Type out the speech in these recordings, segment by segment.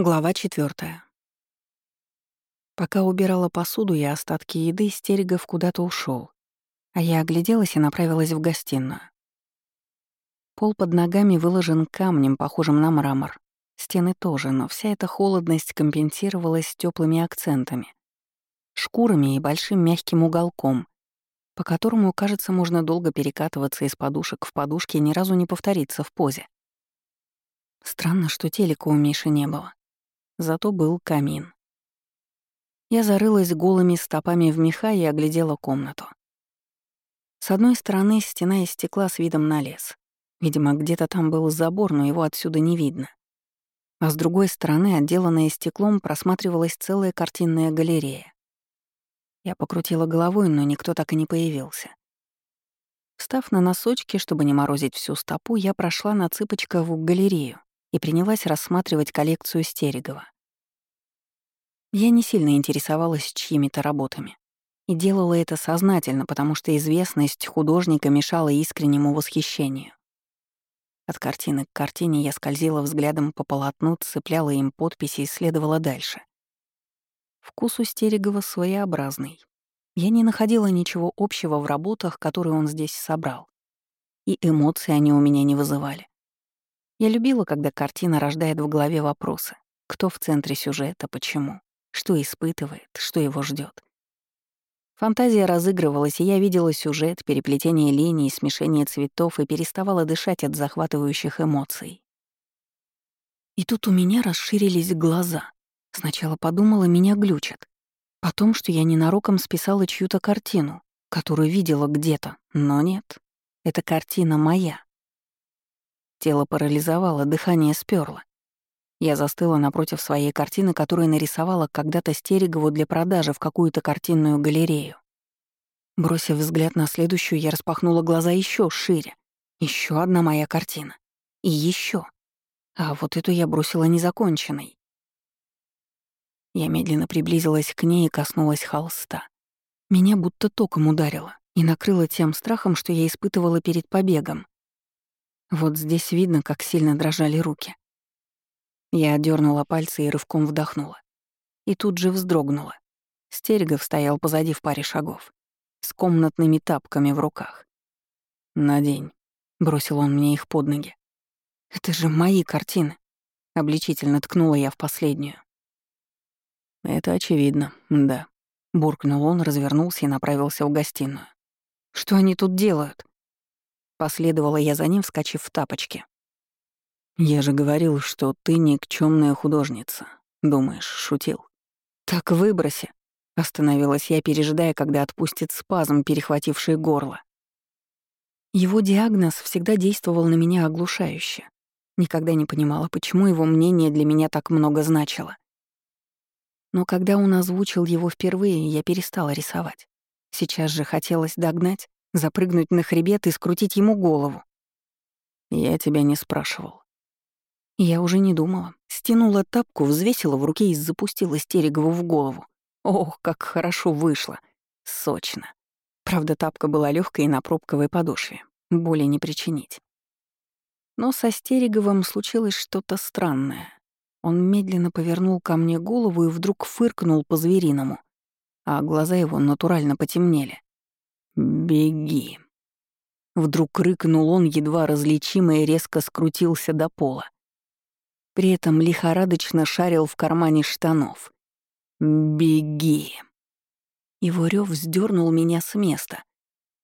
Глава четвертая. Пока убирала посуду и остатки еды, Стерегов куда-то ушел, а я огляделась и направилась в гостиную. Пол под ногами выложен камнем, похожим на мрамор. Стены тоже, но вся эта холодность компенсировалась теплыми акцентами, шкурами и большим мягким уголком, по которому, кажется, можно долго перекатываться из подушек в подушке и ни разу не повториться в позе. Странно, что телека у Миши не было. Зато был камин. Я зарылась голыми стопами в меха и оглядела комнату. С одной стороны стена из стекла с видом на лес. Видимо, где-то там был забор, но его отсюда не видно. А с другой стороны, отделанная стеклом, просматривалась целая картинная галерея. Я покрутила головой, но никто так и не появился. Встав на носочки, чтобы не морозить всю стопу, я прошла на цыпочках в галерею и принялась рассматривать коллекцию Стерегова. Я не сильно интересовалась чьими-то работами. И делала это сознательно, потому что известность художника мешала искреннему восхищению. От картины к картине я скользила взглядом по полотну, цепляла им подписи и следовала дальше. Вкус у Стерегова своеобразный. Я не находила ничего общего в работах, которые он здесь собрал. И эмоции они у меня не вызывали. Я любила, когда картина рождает в голове вопросы. Кто в центре сюжета, почему, что испытывает, что его ждет. Фантазия разыгрывалась, и я видела сюжет, переплетение линий, смешение цветов и переставала дышать от захватывающих эмоций. И тут у меня расширились глаза. Сначала подумала, меня глючат. Потом, что я ненароком списала чью-то картину, которую видела где-то, но нет. Эта картина моя. Тело парализовало, дыхание сперло. Я застыла напротив своей картины, которую нарисовала когда-то Стерегову для продажи в какую-то картинную галерею. Бросив взгляд на следующую, я распахнула глаза еще шире. Еще одна моя картина. И еще. А вот эту я бросила незаконченной. Я медленно приблизилась к ней и коснулась холста. Меня будто током ударило и накрыло тем страхом, что я испытывала перед побегом. Вот здесь видно, как сильно дрожали руки. Я отдернула пальцы и рывком вдохнула. И тут же вздрогнула. Стерегов стоял позади в паре шагов, с комнатными тапками в руках. «Надень», — бросил он мне их под ноги. «Это же мои картины», — обличительно ткнула я в последнюю. «Это очевидно, да», — буркнул он, развернулся и направился в гостиную. «Что они тут делают?» Последовала я за ним, вскочив в тапочки. «Я же говорил, что ты никчемная художница. Думаешь, шутил?» «Так выброси», — остановилась я, пережидая, когда отпустит спазм, перехвативший горло. Его диагноз всегда действовал на меня оглушающе. Никогда не понимала, почему его мнение для меня так много значило. Но когда он озвучил его впервые, я перестала рисовать. Сейчас же хотелось догнать, запрыгнуть на хребет и скрутить ему голову. Я тебя не спрашивал. Я уже не думала. Стянула тапку, взвесила в руке и запустила Стерегову в голову. Ох, как хорошо вышло. Сочно. Правда, тапка была легкой и на пробковой подошве. Боли не причинить. Но со Стереговым случилось что-то странное. Он медленно повернул ко мне голову и вдруг фыркнул по-звериному, а глаза его натурально потемнели. «Беги!» Вдруг рыкнул он, едва различимо и резко скрутился до пола. При этом лихорадочно шарил в кармане штанов. «Беги!» Его рев вздернул меня с места.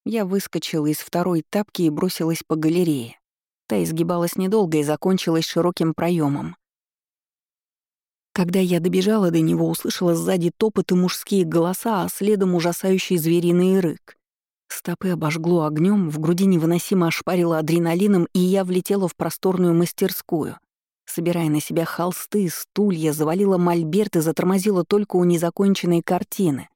Я выскочила из второй тапки и бросилась по галерее. Та изгибалась недолго и закончилась широким проемом. Когда я добежала до него, услышала сзади топот и мужские голоса, а следом ужасающий звериный рык. Стопы обожгло огнем, в груди невыносимо ошпарило адреналином, и я влетела в просторную мастерскую. Собирая на себя холсты, стулья, завалила мольберт и затормозила только у незаконченной картины.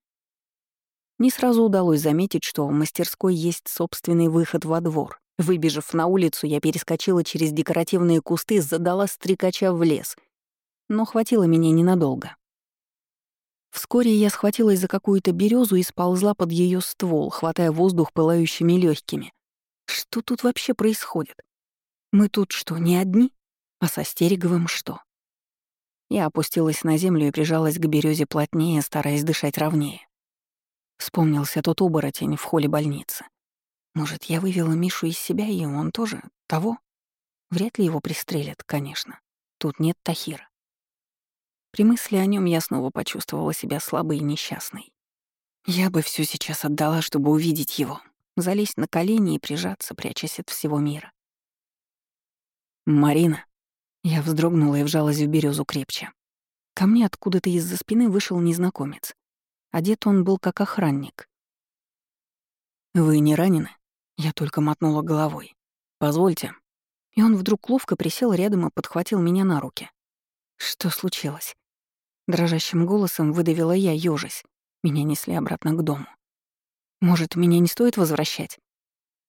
Не сразу удалось заметить, что в мастерской есть собственный выход во двор. Выбежав на улицу, я перескочила через декоративные кусты, задала стрекача в лес — но хватило меня ненадолго. Вскоре я схватилась за какую-то березу и сползла под ее ствол, хватая воздух пылающими легкими. Что тут вообще происходит? Мы тут что, не одни? А со Стереговым что? Я опустилась на землю и прижалась к березе плотнее, стараясь дышать ровнее. Вспомнился тот оборотень в холле больницы. Может, я вывела Мишу из себя, и он тоже того? Вряд ли его пристрелят, конечно. Тут нет Тахира. При мысли о нем я снова почувствовала себя слабой и несчастной. Я бы все сейчас отдала, чтобы увидеть его, залезть на колени и прижаться, прячась от всего мира. «Марина!» Я вздрогнула и вжалась в березу крепче. Ко мне откуда-то из-за спины вышел незнакомец. Одет он был как охранник. «Вы не ранены?» Я только мотнула головой. «Позвольте». И он вдруг ловко присел рядом и подхватил меня на руки. Что случилось? Дрожащим голосом выдавила я, ёжись. Меня несли обратно к дому. Может, меня не стоит возвращать?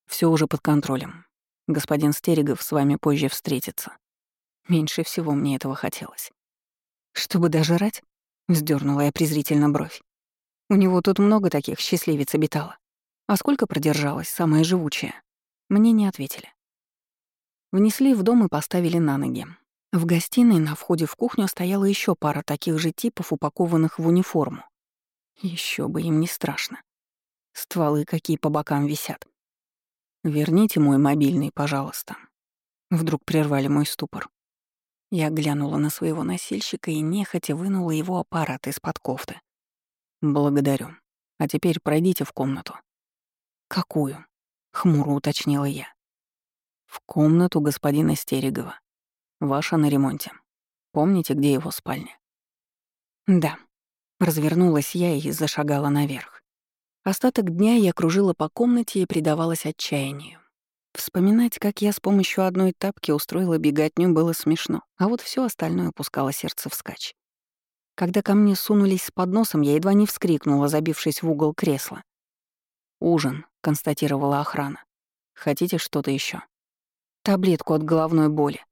Все уже под контролем. Господин Стерегов с вами позже встретится. Меньше всего мне этого хотелось. Чтобы дожрать? Вздернула я презрительно бровь. У него тут много таких счастливец обитало. А сколько продержалась, самая живучая? Мне не ответили. Внесли в дом и поставили на ноги. В гостиной на входе в кухню стояла еще пара таких же типов, упакованных в униформу. Еще бы им не страшно. Стволы какие по бокам висят. «Верните мой мобильный, пожалуйста». Вдруг прервали мой ступор. Я глянула на своего носильщика и нехотя вынула его аппарат из-под кофты. «Благодарю. А теперь пройдите в комнату». «Какую?» — хмуро уточнила я. «В комнату господина Стерегова. Ваша на ремонте. Помните, где его спальня?» «Да». Развернулась я и зашагала наверх. Остаток дня я кружила по комнате и предавалась отчаянию. Вспоминать, как я с помощью одной тапки устроила беготню, было смешно, а вот все остальное пускало сердце вскачь. Когда ко мне сунулись с подносом, я едва не вскрикнула, забившись в угол кресла. «Ужин», — констатировала охрана. «Хотите что-то еще? «Таблетку от головной боли».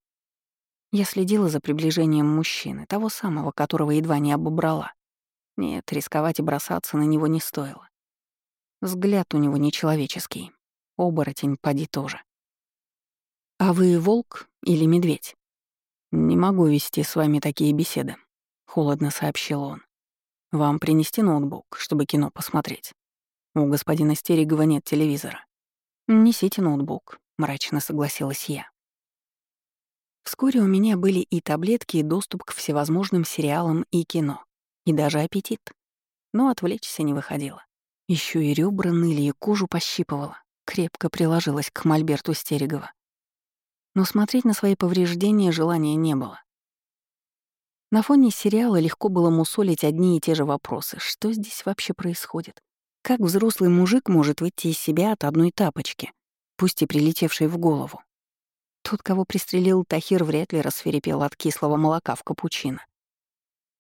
Я следила за приближением мужчины, того самого, которого едва не обобрала. Нет, рисковать и бросаться на него не стоило. Взгляд у него нечеловеческий. Оборотень поди тоже. «А вы волк или медведь?» «Не могу вести с вами такие беседы», — холодно сообщил он. «Вам принести ноутбук, чтобы кино посмотреть? У господина Стерегова нет телевизора». «Несите ноутбук», — мрачно согласилась я. Вскоре у меня были и таблетки, и доступ к всевозможным сериалам и кино, и даже аппетит. Но отвлечься не выходило. Еще и ребра ныли, и кожу пощипывала. Крепко приложилась к мольберту Стерегова. Но смотреть на свои повреждения желания не было. На фоне сериала легко было мусолить одни и те же вопросы. Что здесь вообще происходит? Как взрослый мужик может выйти из себя от одной тапочки, пусть и прилетевшей в голову? Тот, кого пристрелил Тахир, вряд ли рассверепел от кислого молока в капучино.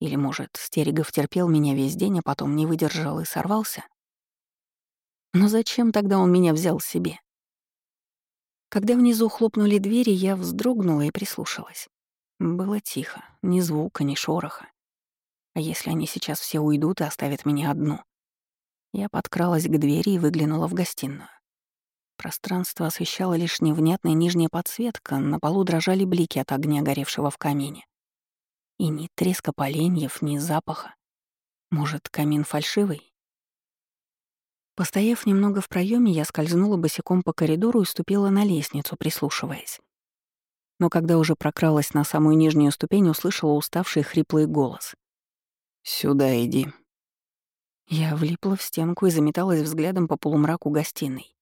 Или, может, Стерегов терпел меня весь день, а потом не выдержал и сорвался? Но зачем тогда он меня взял себе? Когда внизу хлопнули двери, я вздрогнула и прислушалась. Было тихо, ни звука, ни шороха. А если они сейчас все уйдут и оставят меня одну? Я подкралась к двери и выглянула в гостиную. Пространство освещало лишь невнятная нижняя подсветка, на полу дрожали блики от огня, горевшего в камине. И ни треска поленьев, ни запаха. Может, камин фальшивый? Постояв немного в проеме, я скользнула босиком по коридору и ступила на лестницу, прислушиваясь. Но когда уже прокралась на самую нижнюю ступень, услышала уставший хриплый голос. «Сюда иди». Я влипла в стенку и заметалась взглядом по полумраку гостиной.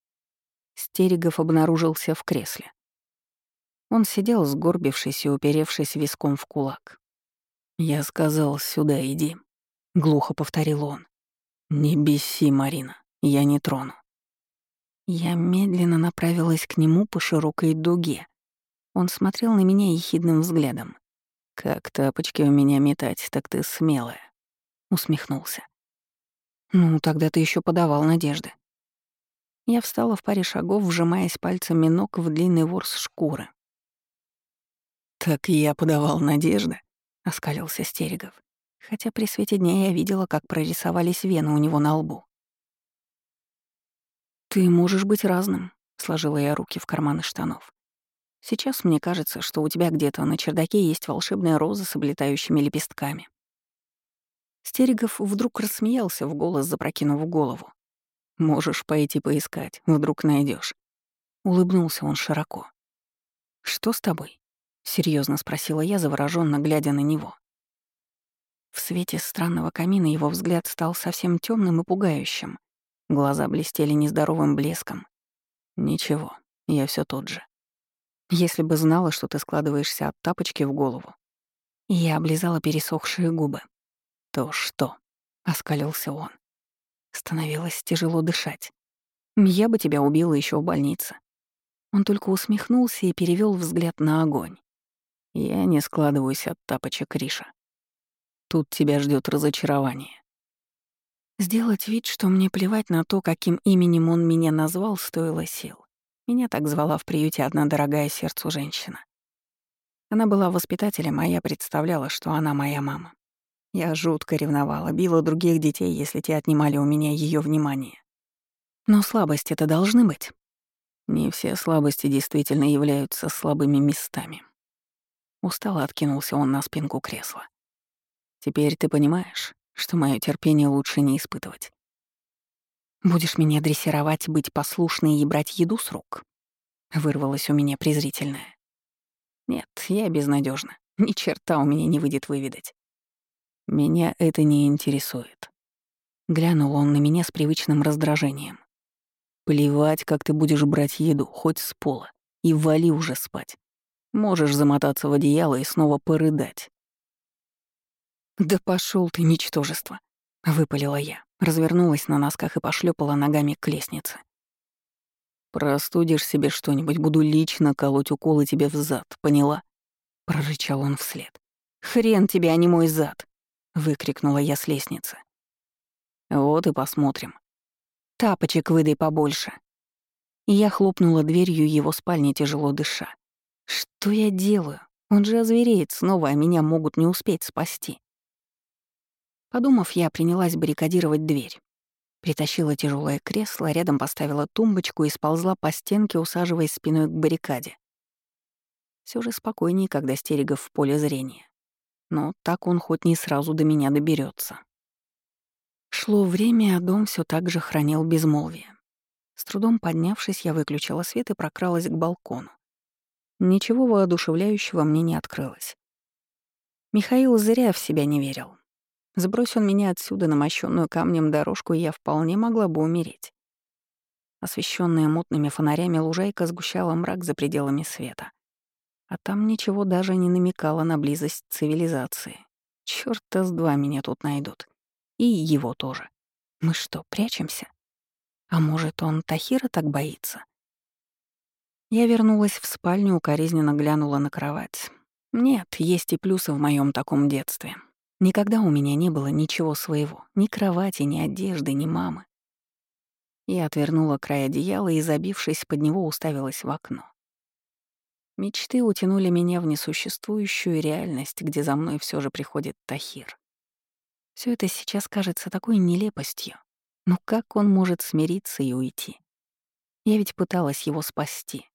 Стерегов обнаружился в кресле. Он сидел, сгорбившись и уперевшись виском в кулак. «Я сказал, сюда иди», — глухо повторил он. «Не беси, Марина, я не трону». Я медленно направилась к нему по широкой дуге. Он смотрел на меня ехидным взглядом. «Как тапочки у меня метать, так ты смелая», — усмехнулся. «Ну, тогда ты еще подавал надежды», я встала в паре шагов, вжимаясь пальцами ног в длинный ворс шкуры. «Так я подавал надежды», — оскалился Стерегов, хотя при свете дня я видела, как прорисовались вены у него на лбу. «Ты можешь быть разным», — сложила я руки в карманы штанов. Сейчас мне кажется, что у тебя где-то на чердаке есть волшебная роза с облетающими лепестками. Стерегов вдруг рассмеялся в голос, запрокинув голову. «Можешь пойти поискать, вдруг найдешь. Улыбнулся он широко. «Что с тобой?» — серьезно спросила я, завороженно глядя на него. В свете странного камина его взгляд стал совсем темным и пугающим. Глаза блестели нездоровым блеском. «Ничего, я все тот же. Если бы знала, что ты складываешься от тапочки в голову». Я облизала пересохшие губы. «То что?» — оскалился он. Становилось тяжело дышать. «Я бы тебя убила еще в больнице». Он только усмехнулся и перевел взгляд на огонь. «Я не складываюсь от тапочек Риша. Тут тебя ждет разочарование». Сделать вид, что мне плевать на то, каким именем он меня назвал, стоило сил. Меня так звала в приюте одна дорогая сердцу женщина. Она была воспитателем, а я представляла, что она моя мама. Я жутко ревновала, била других детей, если те отнимали у меня ее внимание. Но слабости это должны быть. Не все слабости действительно являются слабыми местами. Устало откинулся он на спинку кресла. Теперь ты понимаешь, что мое терпение лучше не испытывать. Будешь меня дрессировать, быть послушной и брать еду с рук? Вырвалось у меня презрительное. Нет, я безнадежна. Ни черта у меня не выйдет выведать. Меня это не интересует. Глянул он на меня с привычным раздражением. Плевать, как ты будешь брать еду, хоть с пола, и вали уже спать. Можешь замотаться в одеяло и снова порыдать. «Да пошел ты, ничтожество!» — выпалила я, развернулась на носках и пошлепала ногами к лестнице. «Простудишь себе что-нибудь, буду лично колоть уколы тебе в зад, поняла?» — прорычал он вслед. «Хрен тебе, а не мой зад!» Выкрикнула я с лестницы. Вот и посмотрим. Тапочек выдай побольше. И я хлопнула дверью его спальни, тяжело дыша. Что я делаю? Он же озвереет снова, а меня могут не успеть спасти. Подумав, я принялась баррикадировать дверь. Притащила тяжелое кресло, рядом поставила тумбочку и сползла по стенке, усаживаясь спиной к баррикаде. Все же спокойнее, когда Стерегов в поле зрения но так он хоть не сразу до меня доберется. Шло время, а дом все так же хранил безмолвие. С трудом поднявшись, я выключила свет и прокралась к балкону. Ничего воодушевляющего мне не открылось. Михаил зря в себя не верил. Сбрось он меня отсюда на мощенную камнем дорожку, и я вполне могла бы умереть. Освещенная мутными фонарями лужайка сгущала мрак за пределами света. А там ничего даже не намекало на близость цивилизации. Чёрта с два меня тут найдут. И его тоже. Мы что, прячемся? А может, он Тахира так боится? Я вернулась в спальню, укоризненно глянула на кровать. Нет, есть и плюсы в моем таком детстве. Никогда у меня не было ничего своего. Ни кровати, ни одежды, ни мамы. Я отвернула край одеяла и, забившись под него, уставилась в окно. Мечты утянули меня в несуществующую реальность, где за мной все же приходит Тахир. Все это сейчас кажется такой нелепостью. Но как он может смириться и уйти? Я ведь пыталась его спасти,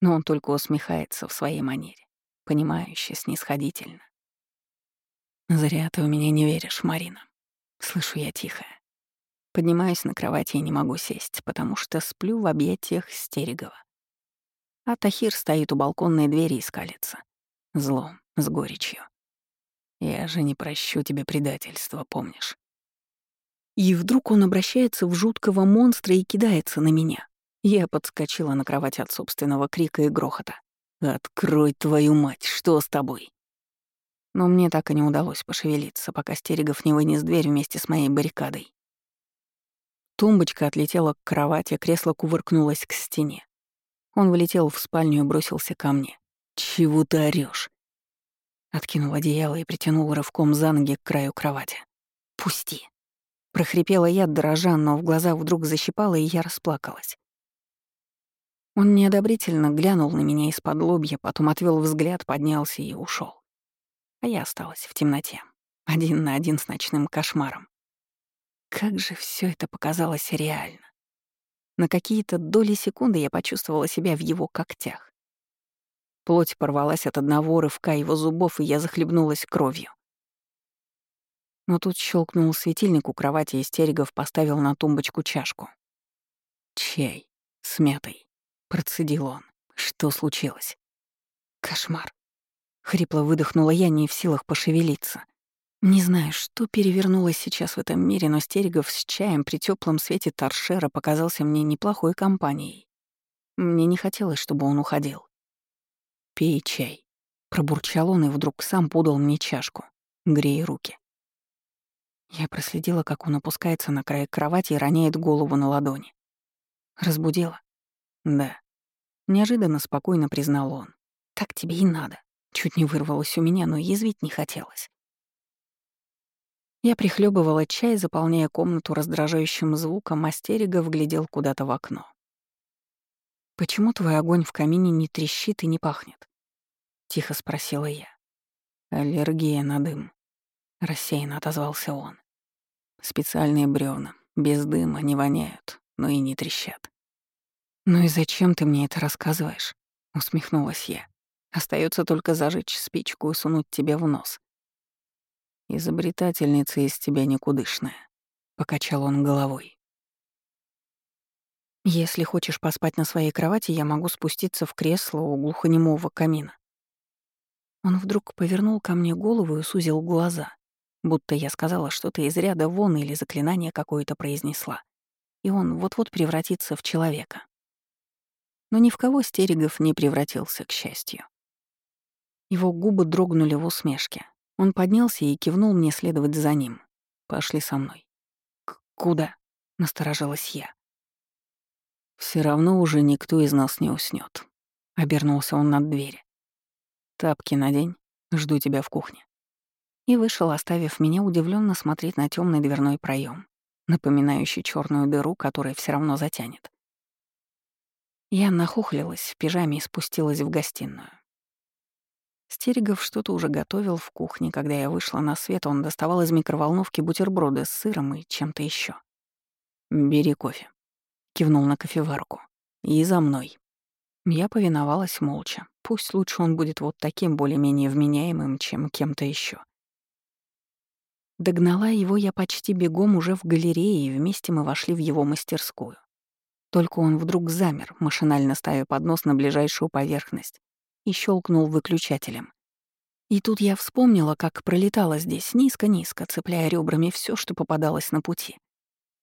но он только усмехается в своей манере, понимающе, снисходительно. «Зря ты у меня не веришь, Марина», — слышу я тихое. Поднимаюсь на кровати и не могу сесть, потому что сплю в объятиях Стерегова. А Тахир стоит у балконной двери и скалится. Зло, с горечью. Я же не прощу тебе предательства, помнишь? И вдруг он обращается в жуткого монстра и кидается на меня. Я подскочила на кровать от собственного крика и грохота. «Открой твою мать, что с тобой?» Но мне так и не удалось пошевелиться, пока Стерегов не вынес дверь вместе с моей баррикадой. Тумбочка отлетела к кровати, кресло кувыркнулось к стене. Он влетел в спальню и бросился ко мне. «Чего ты орёшь?» Откинул одеяло и притянул рывком за ноги к краю кровати. «Пусти!» Прохрипела я, дрожа, но в глаза вдруг защипала, и я расплакалась. Он неодобрительно глянул на меня из-под лобья, потом отвел взгляд, поднялся и ушел. А я осталась в темноте, один на один с ночным кошмаром. Как же все это показалось реально. На какие-то доли секунды я почувствовала себя в его когтях. Плоть порвалась от одного рывка его зубов, и я захлебнулась кровью. Но тут щелкнул светильник у кровати, и Стерегов поставил на тумбочку чашку. «Чай. С мятой», — процедил он. «Что случилось?» «Кошмар». Хрипло выдохнула я, не в силах пошевелиться. Не знаю, что перевернулось сейчас в этом мире, но Стерегов с чаем при теплом свете торшера показался мне неплохой компанией. Мне не хотелось, чтобы он уходил. «Пей чай», — пробурчал он и вдруг сам подал мне чашку. «Грей руки». Я проследила, как он опускается на край кровати и роняет голову на ладони. Разбудила? Да. Неожиданно спокойно признал он. Так тебе и надо. Чуть не вырвалось у меня, но язвить не хотелось. Я прихлебывала чай, заполняя комнату раздражающим звуком, а Стерегов глядел куда-то в окно. «Почему твой огонь в камине не трещит и не пахнет?» — тихо спросила я. «Аллергия на дым», — рассеянно отозвался он. «Специальные бревна, без дыма, не воняют, но и не трещат». «Ну и зачем ты мне это рассказываешь?» — усмехнулась я. Остается только зажечь спичку и сунуть тебе в нос. Изобретательница из тебя никудышная, покачал он головой. Если хочешь поспать на своей кровати, я могу спуститься в кресло у глухонемого камина. Он вдруг повернул ко мне голову и сузил глаза, будто я сказала что-то из ряда вон или заклинание какое-то произнесла. И он вот-вот превратится в человека. Но ни в кого Стерегов не превратился, к счастью. Его губы дрогнули в усмешке. Он поднялся и кивнул мне следовать за ним. «Пошли со мной». К «Куда?» — насторожилась я. Все равно уже никто из нас не уснет. Обернулся он над двери. «Тапки надень, жду тебя в кухне». И вышел, оставив меня удивленно смотреть на темный дверной проем, напоминающий черную дыру, которая все равно затянет. Я нахухлилась в пижаме и спустилась в гостиную. Стерегов что-то уже готовил в кухне. Когда я вышла на свет, он доставал из микроволновки бутерброды с сыром и чем-то еще. «Бери кофе», — кивнул на кофеварку. «И за мной». Я повиновалась молча. Пусть лучше он будет вот таким более-менее вменяемым, чем кем-то еще. Догнала его я почти бегом уже в галерее, и вместе мы вошли в его мастерскую. Только он вдруг замер, машинально ставя поднос на ближайшую поверхность, и щелкнул выключателем. И тут я вспомнила, как пролетала здесь низко-низко, цепляя ребрами все, что попадалось на пути.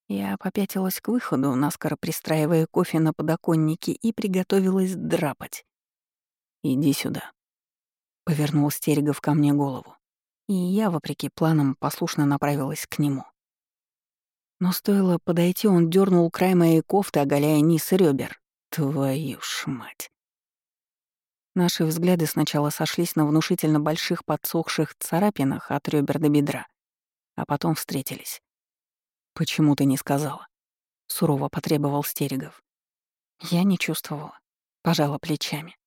Я попятилась к выходу, наскоро пристраивая кофе на подоконнике и приготовилась драпать. «Иди сюда», — повернул Стерегов ко мне голову. И я, вопреки планам, послушно направилась к нему. Но стоило подойти, он дернул край моей кофты, оголяя низ ребер. Твою ж мать. Наши взгляды сначала сошлись на внушительно больших подсохших царапинах от ребер до бедра, а потом встретились. «Почему ты не сказала?» — сурово потребовал Стерегов. Я не чувствовала, пожала плечами.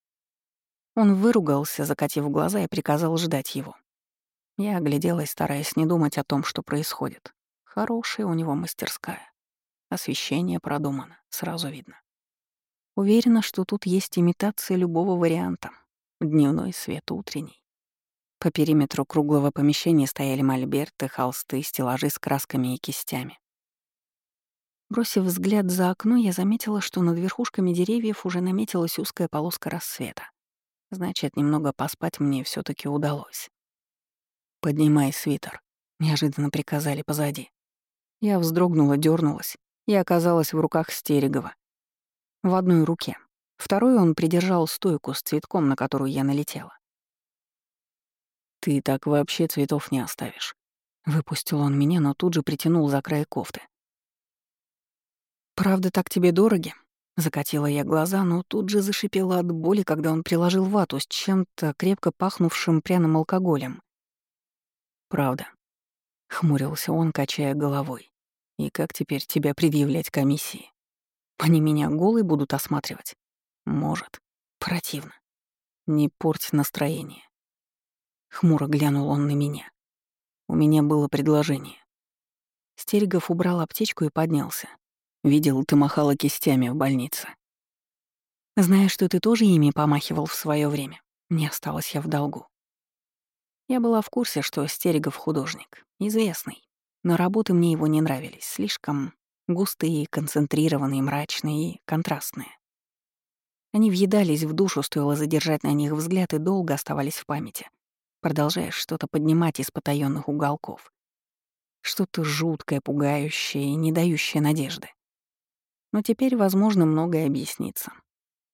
Он выругался, закатив глаза, и приказал ждать его. Я огляделась, стараясь не думать о том, что происходит. Хорошая у него мастерская. Освещение продумано, сразу видно. Уверена, что тут есть имитация любого варианта. Дневной свет, утренний. По периметру круглого помещения стояли мольберты, холсты, стеллажи с красками и кистями. Бросив взгляд за окно, я заметила, что над верхушками деревьев уже наметилась узкая полоска рассвета. Значит, немного поспать мне все таки удалось. «Поднимай свитер», — неожиданно приказали позади. Я вздрогнула, дернулась и оказалась в руках Стерегова, в одной руке. Второй он придержал стойку с цветком, на которую я налетела. «Ты так вообще цветов не оставишь». Выпустил он меня, но тут же притянул за край кофты. «Правда, так тебе дороги?» Закатила я глаза, но тут же зашипела от боли, когда он приложил вату с чем-то крепко пахнувшим пряным алкоголем. «Правда», — хмурился он, качая головой. «И как теперь тебя предъявлять комиссии?» Они меня голой будут осматривать? Может. Противно. Не порть настроение. Хмуро глянул он на меня. У меня было предложение. Стерегов убрал аптечку и поднялся. Видел, ты махала кистями в больнице. Знаешь, что ты тоже ими помахивал в свое время. Не осталась я в долгу. Я была в курсе, что Стерегов художник, известный, но работы мне его не нравились, слишком густые, концентрированные, мрачные и контрастные. Они въедались в душу, стоило задержать на них взгляд и долго оставались в памяти, продолжая что-то поднимать из потаённых уголков. Что-то жуткое, пугающее и не дающее надежды. Но теперь, возможно, многое объяснится.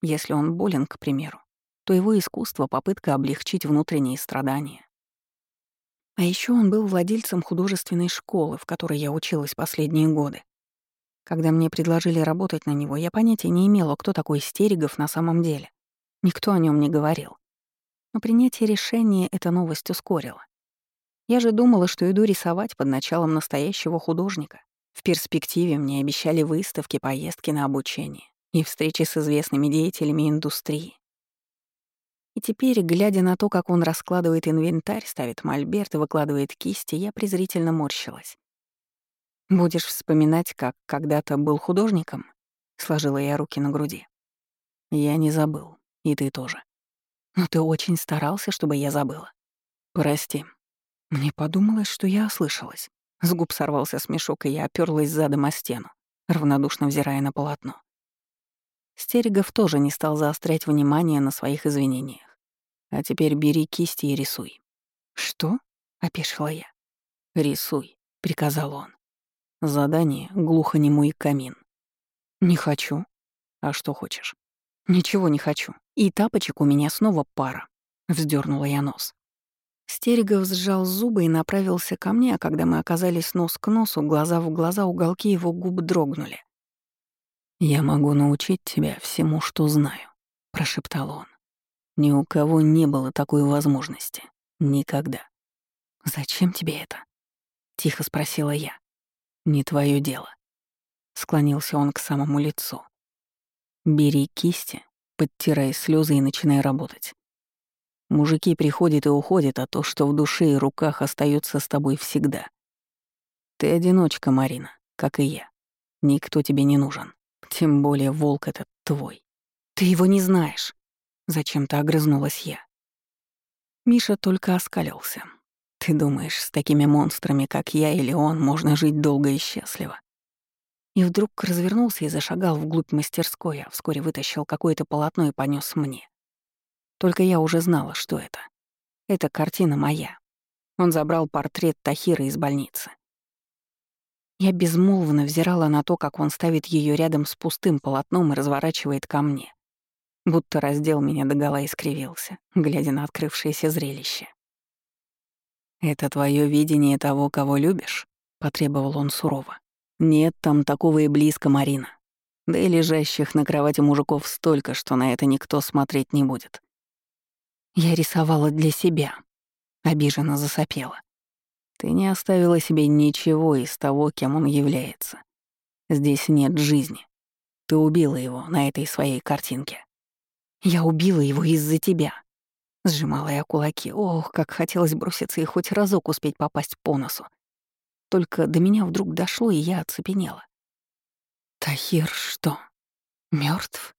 Если он болен, к примеру, то его искусство — попытка облегчить внутренние страдания. А еще он был владельцем художественной школы, в которой я училась последние годы. Когда мне предложили работать на него, я понятия не имела, кто такой Стерегов на самом деле. Никто о нем не говорил. Но принятие решения эта новость ускорила. Я же думала, что иду рисовать под началом настоящего художника. В перспективе мне обещали выставки, поездки на обучение и встречи с известными деятелями индустрии. И теперь, глядя на то, как он раскладывает инвентарь, ставит мольберт и выкладывает кисти, я презрительно морщилась. «Будешь вспоминать, как когда-то был художником?» — сложила я руки на груди. «Я не забыл, и ты тоже. Но ты очень старался, чтобы я забыла. Прости. Мне подумалось, что я ослышалась. С губ сорвался смешок, и я оперлась задом о стену, равнодушно взирая на полотно. Стерегов тоже не стал заострять внимание на своих извинениях. «А теперь бери кисти и рисуй». «Что?» — опешила я. «Рисуй», — приказал он. Задание — глухонемой камин. «Не хочу». «А что хочешь?» «Ничего не хочу. И тапочек у меня снова пара», — вздернула я нос. Стерегов сжал зубы и направился ко мне, а когда мы оказались нос к носу, глаза в глаза, уголки его губ дрогнули. «Я могу научить тебя всему, что знаю», — прошептал он. «Ни у кого не было такой возможности. Никогда». «Зачем тебе это?» — тихо спросила я. «Не твое дело». Склонился он к самому лицу. «Бери кисти, подтирай слезы и начинай работать. Мужики приходят и уходят, а то, что в душе и руках, остается с тобой всегда. Ты одиночка, Марина, как и я. Никто тебе не нужен. Тем более волк этот твой. Ты его не знаешь. Зачем-то огрызнулась я. Миша только оскалился. Ты думаешь, с такими монстрами, как я или он, можно жить долго и счастливо? И вдруг развернулся и зашагал вглубь мастерской, а вскоре вытащил какое-то полотно и понес мне. Только я уже знала, что это. Это картина моя. Он забрал портрет Тахира из больницы. Я безмолвно взирала на то, как он ставит ее рядом с пустым полотном и разворачивает ко мне. Будто раздел меня догола и скривился, глядя на открывшееся зрелище. «Это твое видение того, кого любишь?» — потребовал он сурово. «Нет там такого и близко, Марина. Да и лежащих на кровати мужиков столько, что на это никто смотреть не будет». Я рисовала для себя. Обиженно засопела. Ты не оставила себе ничего из того, кем он является. Здесь нет жизни. Ты убила его на этой своей картинке. Я убила его из-за тебя. Сжимала я кулаки. Ох, как хотелось броситься и хоть разок успеть попасть по носу. Только до меня вдруг дошло, и я оцепенела. Тахир что, мертв?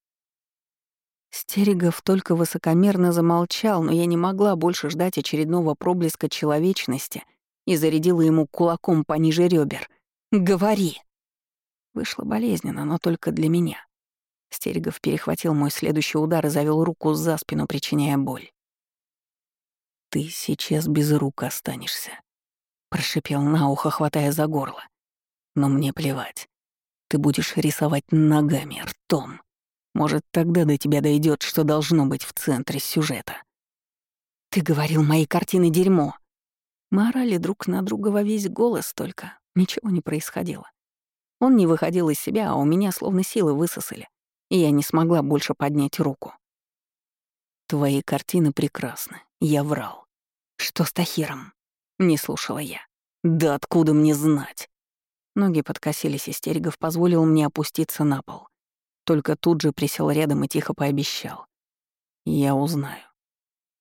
Стерегов только высокомерно замолчал, но я не могла больше ждать очередного проблеска человечности и зарядила ему кулаком пониже ребер. «Говори!» Вышло болезненно, но только для меня. Стерегов перехватил мой следующий удар и завел руку за спину, причиняя боль. «Ты сейчас без рук останешься», — прошипел на ухо, хватая за горло. «Но мне плевать. Ты будешь рисовать ногами, ртом. Может, тогда до тебя дойдет, что должно быть в центре сюжета». «Ты говорил, мои картины — дерьмо», мы орали друг на друга во весь голос только. Ничего не происходило. Он не выходил из себя, а у меня словно силы высосали, и я не смогла больше поднять руку. «Твои картины прекрасны. Я врал». «Что с Тахиром?» Не слушала я. «Да откуда мне знать?» Ноги подкосились, и Стерегов позволил мне опуститься на пол. Только тут же присел рядом и тихо пообещал. «Я узнаю».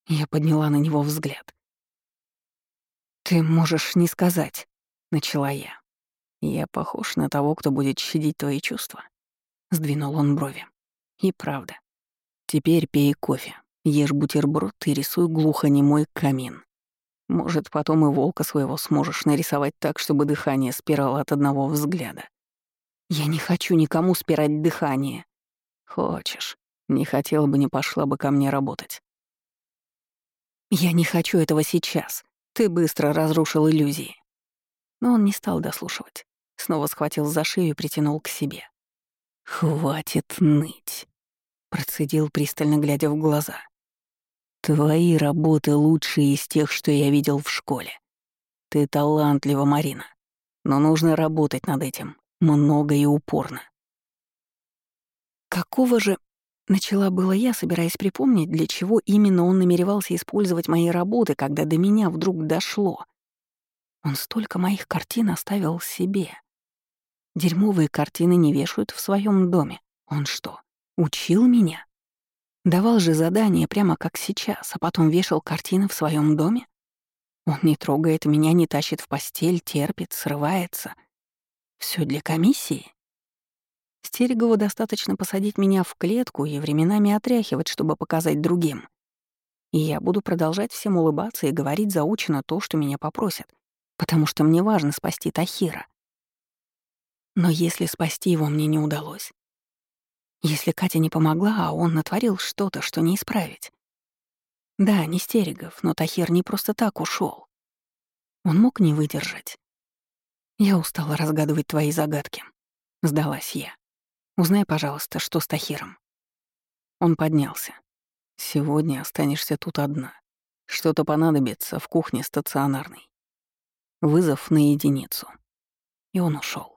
Я подняла на него взгляд. «Ты можешь не сказать», — начала я. «Я похож на того, кто будет щадить твои чувства», — сдвинул он брови. «И правда. Теперь пей кофе. Ешь бутерброд и рисуй глухонемой камин. Может, потом и волка своего сможешь нарисовать так, чтобы дыхание спирало от одного взгляда. Я не хочу никому спирать дыхание. Хочешь. Не хотела бы, не пошла бы ко мне работать. Я не хочу этого сейчас. Ты быстро разрушил иллюзии. Но он не стал дослушивать. Снова схватил за шею и притянул к себе. «Хватит ныть», — процедил, пристально глядя в глаза. «Твои работы лучшие из тех, что я видел в школе. Ты талантлива, Марина, но нужно работать над этим, много и упорно». «Какого же...» — начала было я, собираясь припомнить, для чего именно он намеревался использовать мои работы, когда до меня вдруг дошло. Он столько моих картин оставил себе. Дерьмовые картины не вешают в своем доме. Он что, учил меня? Давал же задание прямо как сейчас, а потом вешал картины в своем доме? Он не трогает меня, не тащит в постель, терпит, срывается. Все для комиссии? Стерегову достаточно посадить меня в клетку и временами отряхивать, чтобы показать другим. И я буду продолжать всем улыбаться и говорить заучено то, что меня попросят, потому что мне важно спасти Тахира. Но если спасти его мне не удалось, если Катя не помогла, а он натворил что-то, что не исправить. Да, не Стерегов, но Тахир не просто так ушел. Он мог не выдержать. Я устала разгадывать твои загадки. Сдалась я. Узнай, пожалуйста, что с Тахиром. Он поднялся. Сегодня останешься тут одна. Что-то понадобится в кухне стационарной. Вызов на единицу. И он ушел.